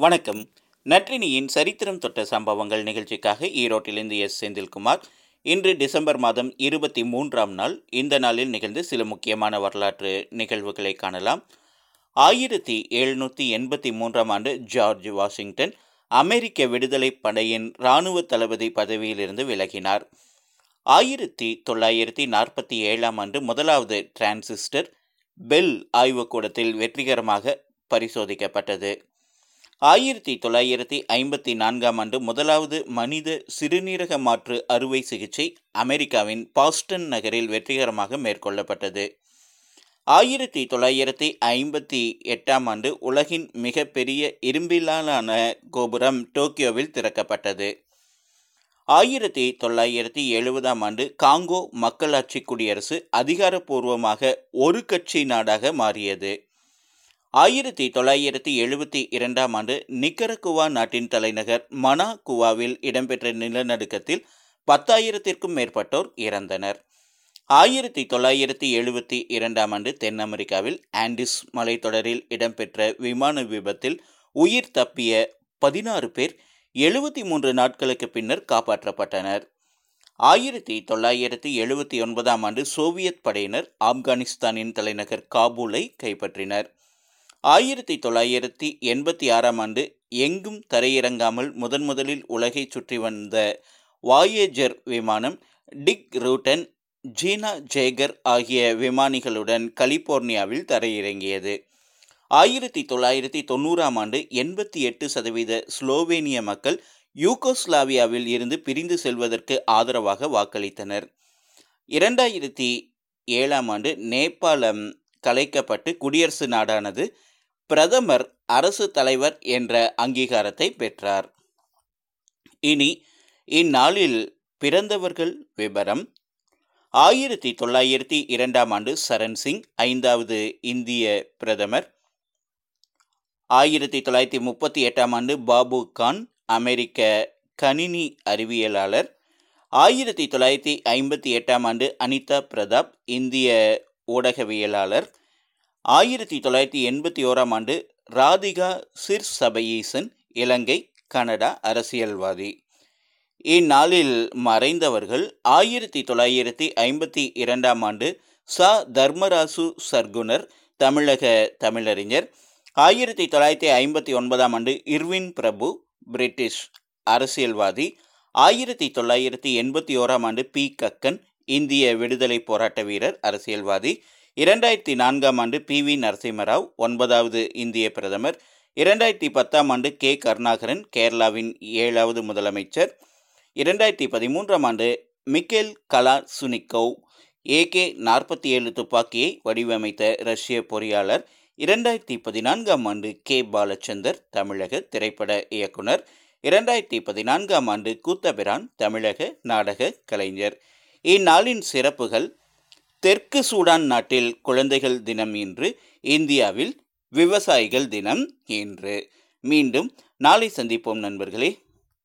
வணக்கம். நற்றினியின் சரித்திரம் தொட்ட சம்பவங்கள் நிகழ்ச்சிக்காக ஈரோட்டிலிருந்து எஸ். செந்தில்குமார். இன்று டிசம்பர் மாதம் இருபத்தி மூன்றாம் நாள். இந்த நாளில் நிகழ்ந்து சில முக்கியமான வரலாற்று நிகழ்வுகளை காணலாம். ஆயிரத்தி எழுநூற்றி எண்பத்தி மூன்றாம் ஆண்டு ஜார்ஜ் வாஷிங்டன் அமெரிக்க விடுதலை படையின் இராணுவ தளபதி பதவியிலிருந்து விலகினார். ஆயிரத்தி தொள்ளாயிரத்தி நாற்பத்தி ஏழாம் ஆண்டு முதலாவது டிரான்சிஸ்டர் பெல் ஆய்வுக்கூடத்தில் வெற்றிகரமாக பரிசோதிக்கப்பட்டது. ஆயிரத்தி தொள்ளாயிரத்தி ஐம்பத்தி நான்காம் ஆண்டு முதலாவது மனித சிறுநீரக மாற்று அறுவை சிகிச்சை அமெரிக்காவின் பாஸ்டன் நகரில் வெற்றிகரமாக மேற்கொள்ளப்பட்டது. ஆயிரத்தி தொள்ளாயிரத்தி ஐம்பத்தி எட்டாம் ஆண்டு உலகின் மிகப்பெரிய இரும்பிலான கோபுரம் டோக்கியோவில் திறக்கப்பட்டது. ஆயிரத்தி தொள்ளாயிரத்தி எழுபதாம் ஆண்டு காங்கோ மக்களாட்சி குடியரசு அதிகாரப்பூர்வமாக ஒரு கட்சி நாடாக மாறியது. ஆயிரத்தி தொள்ளாயிரத்தி எழுபத்தி இரண்டாம் ஆண்டு நிக்கரகுவா நாட்டின் தலைநகர் மனாகுவாவில் இடம்பெற்ற நிலநடுக்கத்தில் பத்தாயிரத்திற்கும் மேற்பட்டோர் இறந்தனர். ஆயிரத்தி தொள்ளாயிரத்தி எழுபத்தி இரண்டாம் ஆண்டு தென் அமெரிக்காவில் ஆண்டிஸ் மலைத்தொடரில் இடம்பெற்ற விமான விபத்தில் உயிர் தப்பிய பதினாறு பேர் எழுபத்தி மூன்று நாட்களுக்கு பின்னர் காப்பாற்றப்பட்டனர். ஆயிரத்தி தொள்ளாயிரத்தி எழுபத்தி ஒன்பதாம் ஆண்டு சோவியத் படையினர் ஆப்கானிஸ்தானின் தலைநகர் காபூலை கைப்பற்றினர். ஆயிரத்தி தொள்ளாயிரத்தி எண்பத்தி ஆறாம் ஆண்டு எங்கும் தரையிறங்காமல் முதன் முதலில் உலகை சுற்றி வந்த வாயேஜர் விமானம் டிக் ரூட்டன் ஜீனா ஜேகர் ஆகிய விமானிகளுடன் கலிபோர்னியாவில் தரையிறங்கியது. ஆயிரத்தி தொள்ளாயிரத்தி தொண்ணூறாம் ஆண்டு எண்பத்தி எட்டு சதவீத ஸ்லோவேனிய மக்கள் யூகோஸ்லாவியாவில் இருந்து பிரிந்து செல்வதற்கு ஆதரவாக வாக்களித்தனர். இரண்டாயிரத்தி ஏழாம் ஆண்டு நேபாளம் கலைக்கப்பட்டு குடியரசு நாடானது பிரதமர் அரசு தலைவர் என்ற அங்கீகாரத்தை பெற்றார். இனி இந்நாளில் பிறந்தவர்கள் விபரம். ஆயிரத்தி தொள்ளாயிரத்தி இரண்டாம் ஆண்டு சரண் சிங் ஐந்தாவது இந்திய பிரதமர். ஆயிரத்தி தொள்ளாயிரத்தி முப்பத்தி எட்டாம் ஆண்டு பாபு கான் அமெரிக்க கணினி அறிவியலாளர். ஆயிரத்தி தொள்ளாயிரத்தி ஐம்பத்தி எட்டாம் ஆண்டு அனிதா பிரதாப் இந்திய ஊடகவியலாளர். ஆயிரத்தி தொள்ளாயிரத்தி எண்பத்தி ஓராம் ஆண்டு ராதிகா சிர் சபயீசன் இலங்கை கனடா அரசியல்வாதி. இந்நாளில் மறைந்தவர்கள் ஆயிரத்தி தொள்ளாயிரத்தி ஐம்பத்தி இரண்டாம் ஆண்டு ச. தர்மராசு சர்க்குனர் தமிழக தமிழறிஞர். ஆயிரத்தி தொள்ளாயிரத்தி ஐம்பத்தி ஒன்பதாம் ஆண்டு இர்வின் பிரபு பிரிட்டிஷ் அரசியல்வாதி. ஆயிரத்தி தொள்ளாயிரத்தி எண்பத்தி ஓராம் ஆண்டு பி. கக்கன் இந்திய விடுதலை போராட்ட வீரர் அரசியல்வாதி. இரண்டாயிரத்தி நான்காம் ஆண்டு பி வி நரசிம்மராவ் ஒன்பதாவது இந்திய பிரதமர் இரண்டாயிரத்தி பத்தாம் ஆண்டு கே கருணாகரன் கேரளாவின் ஏழாவது முதலமைச்சர் இரண்டாயிரத்தி பதிமூன்றாம் ஆண்டு மிக்கேல் கலா சுனிக்கோவ் ஏகே நாற்பத்தி ஏழு துப்பாக்கியை வடிவமைத்த ரஷ்ய பொறியாளர் இரண்டாயிரத்தி பதினான்காம் ஆண்டு கே பாலச்சந்தர் தமிழக திரைப்பட இயக்குனர் இரண்டாயிரத்தி பதினான்காம் ஆண்டு கூத்தபிரான் தமிழக நாடக கலைஞர். இந்நாளின் சிறப்புகள் தெற்கு சூடான் நாட்டில் குழந்தைகள் தினம் இன்று இந்தியாவில் விவசாயிகள் தினம் இன்று. மீண்டும் நாளை சந்திப்போம் நண்பர்களே.